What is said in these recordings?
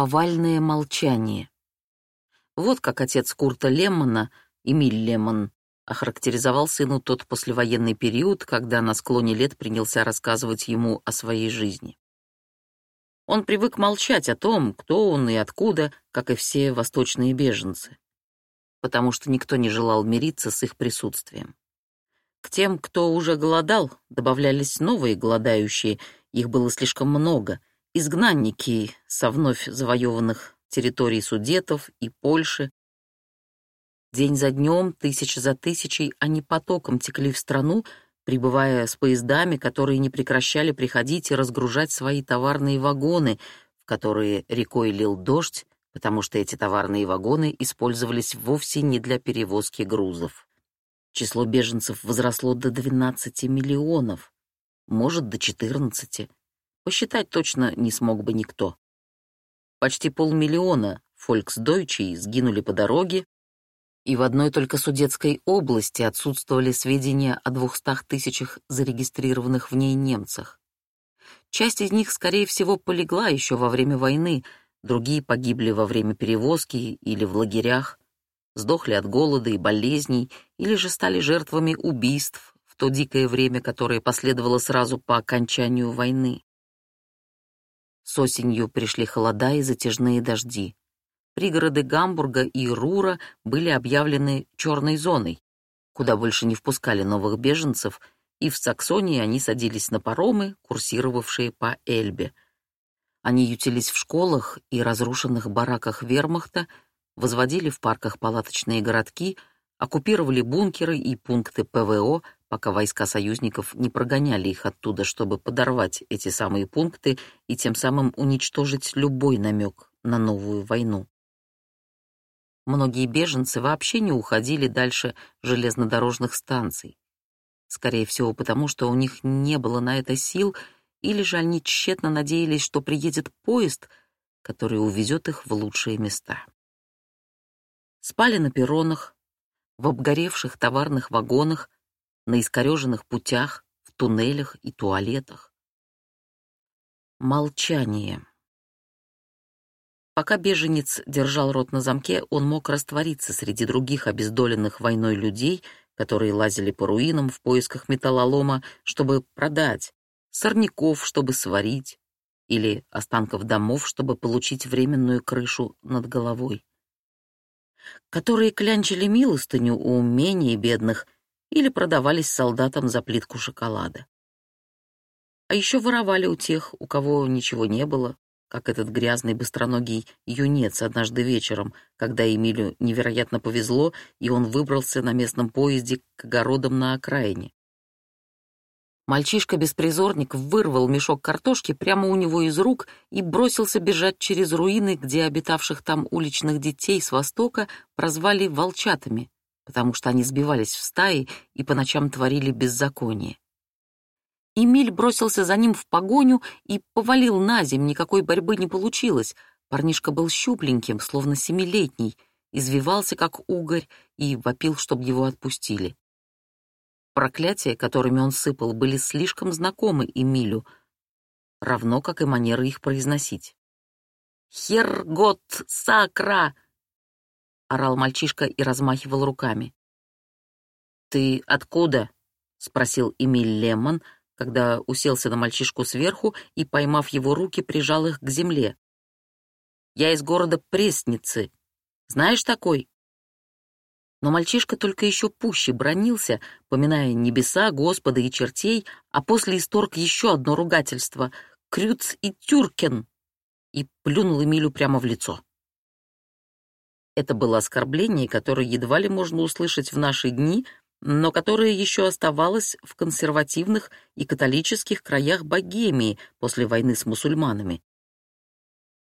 Повальное молчание. Вот как отец Курта Леммана, Эмиль Лемман, охарактеризовал сыну тот послевоенный период, когда на склоне лет принялся рассказывать ему о своей жизни. Он привык молчать о том, кто он и откуда, как и все восточные беженцы, потому что никто не желал мириться с их присутствием. К тем, кто уже голодал, добавлялись новые голодающие, их было слишком много, изгнанники со вновь завоеванных территорий Судетов и Польши. День за днем, тысяча за тысячей, они потоком текли в страну, прибывая с поездами, которые не прекращали приходить и разгружать свои товарные вагоны, в которые рекой лил дождь, потому что эти товарные вагоны использовались вовсе не для перевозки грузов. Число беженцев возросло до 12 миллионов, может, до 14. Посчитать точно не смог бы никто. Почти полмиллиона фольксдойчей сгинули по дороге, и в одной только Судетской области отсутствовали сведения о двухстах тысячах зарегистрированных в ней немцах. Часть из них, скорее всего, полегла еще во время войны, другие погибли во время перевозки или в лагерях, сдохли от голода и болезней или же стали жертвами убийств в то дикое время, которое последовало сразу по окончанию войны. С осенью пришли холода и затяжные дожди. Пригороды Гамбурга и Рура были объявлены черной зоной, куда больше не впускали новых беженцев, и в Саксонии они садились на паромы, курсировавшие по Эльбе. Они ютились в школах и разрушенных бараках вермахта, возводили в парках палаточные городки, оккупировали бункеры и пункты ПВО, пока войска союзников не прогоняли их оттуда, чтобы подорвать эти самые пункты и тем самым уничтожить любой намек на новую войну. Многие беженцы вообще не уходили дальше железнодорожных станций. Скорее всего, потому что у них не было на это сил, или же они тщетно надеялись, что приедет поезд, который увезет их в лучшие места. Спали на перронах, в обгоревших товарных вагонах, на искореженных путях, в туннелях и туалетах. Молчание. Пока беженец держал рот на замке, он мог раствориться среди других обездоленных войной людей, которые лазили по руинам в поисках металлолома, чтобы продать, сорняков, чтобы сварить, или останков домов, чтобы получить временную крышу над головой. Которые клянчили милостыню у менее бедных — или продавались солдатам за плитку шоколада. А еще воровали у тех, у кого ничего не было, как этот грязный быстроногий юнец однажды вечером, когда Эмилю невероятно повезло, и он выбрался на местном поезде к огородам на окраине. Мальчишка-беспризорник вырвал мешок картошки прямо у него из рук и бросился бежать через руины, где обитавших там уличных детей с востока прозвали волчатами потому что они сбивались в стаи и по ночам творили беззаконие. Эмиль бросился за ним в погоню и повалил на земь, никакой борьбы не получилось. Парнишка был щупленьким, словно семилетний, извивался, как угорь, и вопил, чтобы его отпустили. Проклятия, которыми он сыпал, были слишком знакомы Эмилю, равно как и манеры их произносить. «Хергот сакра!» — орал мальчишка и размахивал руками. «Ты откуда?» — спросил Эмиль Лемон, когда уселся на мальчишку сверху и, поймав его руки, прижал их к земле. «Я из города Пресницы. Знаешь такой?» Но мальчишка только еще пуще бронился, поминая небеса, Господа и чертей, а после исторг еще одно ругательство — «Крюц и Тюркен!» и плюнул Эмилю прямо в лицо. Это было оскорбление, которое едва ли можно услышать в наши дни, но которое еще оставалось в консервативных и католических краях Богемии после войны с мусульманами.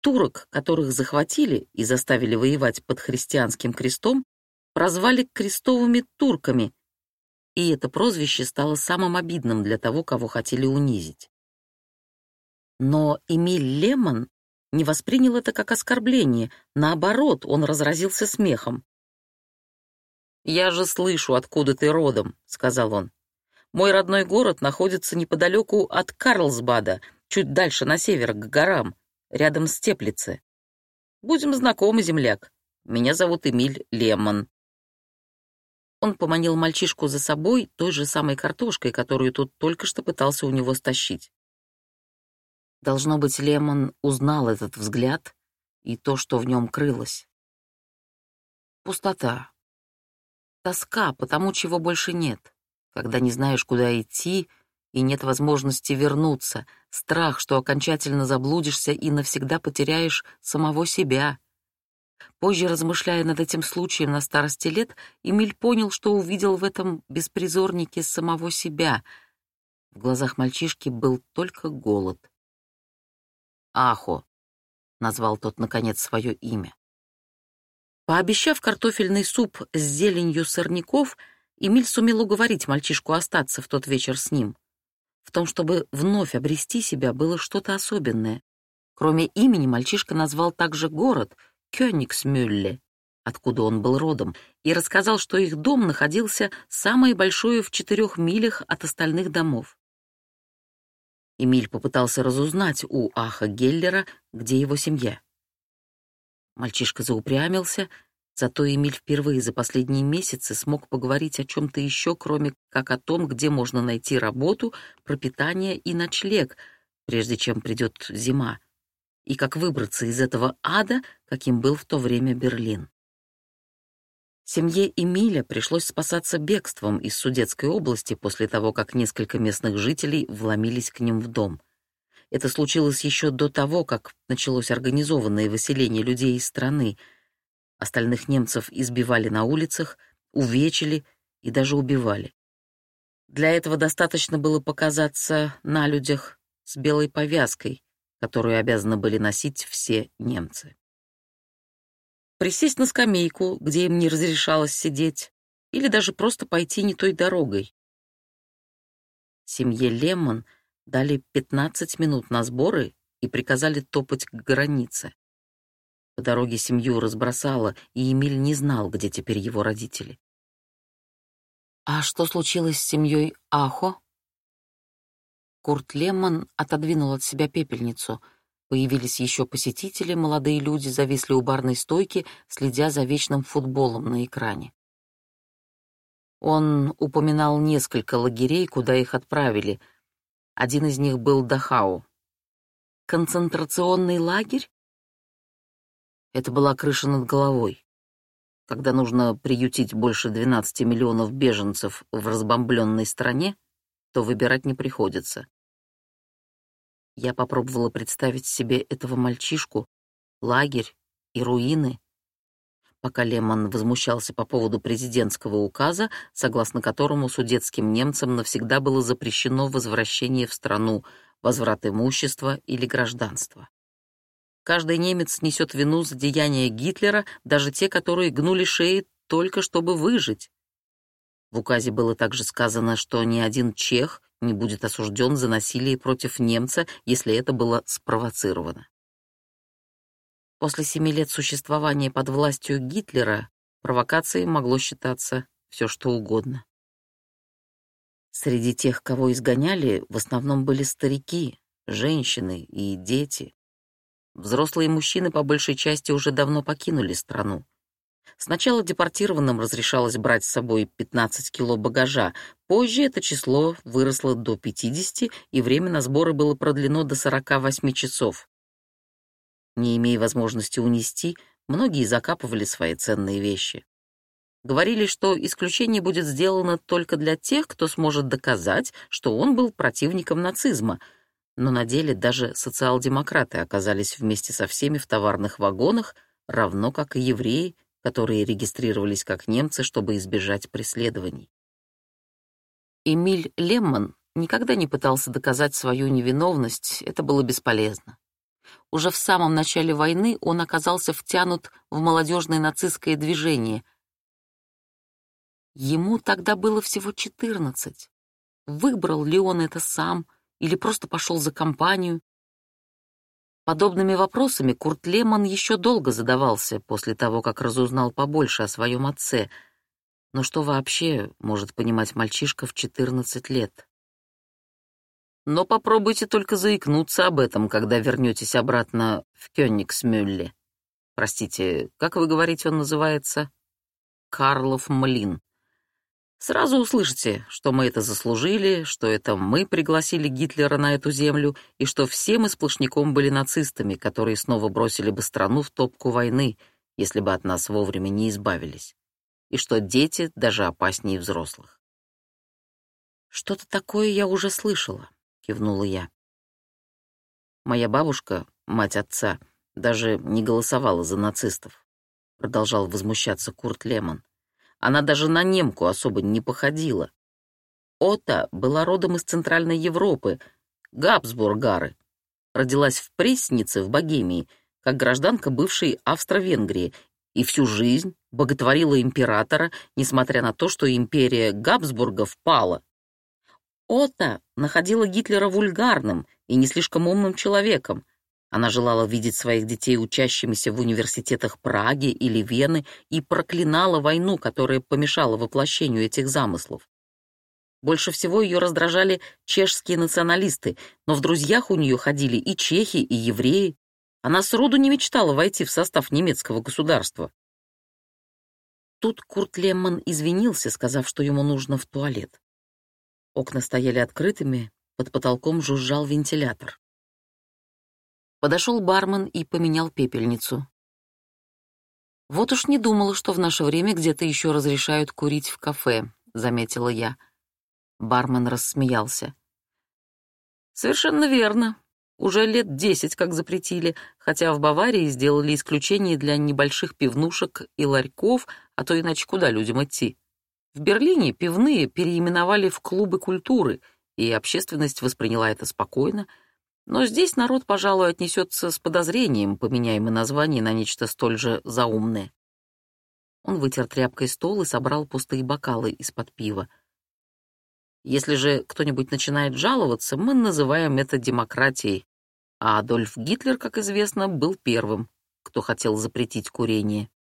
Турок, которых захватили и заставили воевать под христианским крестом, прозвали крестовыми турками, и это прозвище стало самым обидным для того, кого хотели унизить. Но Эмиль Лемон не воспринял это как оскорбление. Наоборот, он разразился смехом. «Я же слышу, откуда ты родом», — сказал он. «Мой родной город находится неподалеку от Карлсбада, чуть дальше на север, к горам, рядом с Теплице. Будем знакомы, земляк. Меня зовут Эмиль Лемон». Он поманил мальчишку за собой той же самой картошкой, которую тот только что пытался у него стащить. Должно быть, Лемон узнал этот взгляд и то, что в нем крылось. Пустота. Тоска потому чего больше нет, когда не знаешь, куда идти, и нет возможности вернуться, страх, что окончательно заблудишься и навсегда потеряешь самого себя. Позже, размышляя над этим случаем на старости лет, Эмиль понял, что увидел в этом беспризорнике самого себя. В глазах мальчишки был только голод. «Ахо», — назвал тот, наконец, свое имя. Пообещав картофельный суп с зеленью сорняков, Эмиль сумел уговорить мальчишку остаться в тот вечер с ним. В том, чтобы вновь обрести себя, было что-то особенное. Кроме имени, мальчишка назвал также город — Кёнигсмюлле, откуда он был родом, и рассказал, что их дом находился самое большое в четырех милях от остальных домов. Эмиль попытался разузнать у Аха Геллера, где его семья. Мальчишка заупрямился, зато Эмиль впервые за последние месяцы смог поговорить о чем-то еще, кроме как о том, где можно найти работу, пропитание и ночлег, прежде чем придет зима, и как выбраться из этого ада, каким был в то время Берлин. Семье Эмиля пришлось спасаться бегством из Судетской области после того, как несколько местных жителей вломились к ним в дом. Это случилось еще до того, как началось организованное выселение людей из страны. Остальных немцев избивали на улицах, увечили и даже убивали. Для этого достаточно было показаться на людях с белой повязкой, которую обязаны были носить все немцы. Присесть на скамейку, где им не разрешалось сидеть, или даже просто пойти не той дорогой. Семье Лемон дали 15 минут на сборы и приказали топать к границе. По дороге семью разбросало, и Эмиль не знал, где теперь его родители. «А что случилось с семьей Ахо?» Курт Лемман отодвинул от себя пепельницу. Появились еще посетители, молодые люди зависли у барной стойки, следя за вечным футболом на экране. Он упоминал несколько лагерей, куда их отправили — один из них был Дахау. Концентрационный лагерь? Это была крыша над головой. Когда нужно приютить больше 12 миллионов беженцев в разбомбленной стране, то выбирать не приходится. Я попробовала представить себе этого мальчишку, лагерь и руины, пока Лемон возмущался по поводу президентского указа, согласно которому судетским немцам навсегда было запрещено возвращение в страну, возврат имущества или гражданства. Каждый немец несет вину за деяния Гитлера, даже те, которые гнули шеи только чтобы выжить. В указе было также сказано, что ни один чех не будет осужден за насилие против немца, если это было спровоцировано. После семи лет существования под властью Гитлера провокацией могло считаться все что угодно. Среди тех, кого изгоняли, в основном были старики, женщины и дети. Взрослые мужчины по большей части уже давно покинули страну. Сначала депортированным разрешалось брать с собой 15 кило багажа, позже это число выросло до 50, и время на сборы было продлено до 48 часов. Не имея возможности унести, многие закапывали свои ценные вещи. Говорили, что исключение будет сделано только для тех, кто сможет доказать, что он был противником нацизма, но на деле даже социал-демократы оказались вместе со всеми в товарных вагонах, равно как и евреи, которые регистрировались как немцы, чтобы избежать преследований. Эмиль Лемман никогда не пытался доказать свою невиновность, это было бесполезно. Уже в самом начале войны он оказался втянут в молодежное нацистское движение. Ему тогда было всего 14. Выбрал ли он это сам или просто пошел за компанию? Подобными вопросами Курт Лемон еще долго задавался после того, как разузнал побольше о своем отце. Но что вообще может понимать мальчишка в 14 лет? Но попробуйте только заикнуться об этом, когда вернетесь обратно в Кёнигсмюлле. Простите, как вы говорите, он называется? Карлов Млин. Сразу услышите, что мы это заслужили, что это мы пригласили Гитлера на эту землю, и что все мы сплошняком были нацистами, которые снова бросили бы страну в топку войны, если бы от нас вовремя не избавились, и что дети даже опаснее взрослых. «Что-то такое я уже слышала», — кивнула я. Моя бабушка, мать отца, даже не голосовала за нацистов, продолжал возмущаться Курт Лемон. Она даже на немку особо не походила. Ота была родом из Центральной Европы, Габсбургары. Родилась в Преснице в Богемии, как гражданка бывшей Австро-Венгрии, и всю жизнь боготворила императора, несмотря на то, что империя Габсбургов пала. Ота находила Гитлера вульгарным и не слишком умным человеком, она желала видеть своих детей учащимися в университетах Праги или Вены и проклинала войну, которая помешала воплощению этих замыслов. Больше всего ее раздражали чешские националисты, но в друзьях у нее ходили и чехи, и евреи. Она сроду не мечтала войти в состав немецкого государства. Тут Курт Лемман извинился, сказав, что ему нужно в туалет. Окна стояли открытыми, под потолком жужжал вентилятор. Подошел бармен и поменял пепельницу. «Вот уж не думала, что в наше время где-то еще разрешают курить в кафе», — заметила я. Бармен рассмеялся. «Совершенно верно. Уже лет десять как запретили, хотя в Баварии сделали исключение для небольших пивнушек и ларьков, а то иначе куда людям идти. В Берлине пивные переименовали в клубы культуры, и общественность восприняла это спокойно — но здесь народ, пожалуй, отнесется с подозрением, поменяя мы название на нечто столь же заумное. Он вытер тряпкой стол и собрал пустые бокалы из-под пива. Если же кто-нибудь начинает жаловаться, мы называем это демократией. А Адольф Гитлер, как известно, был первым, кто хотел запретить курение.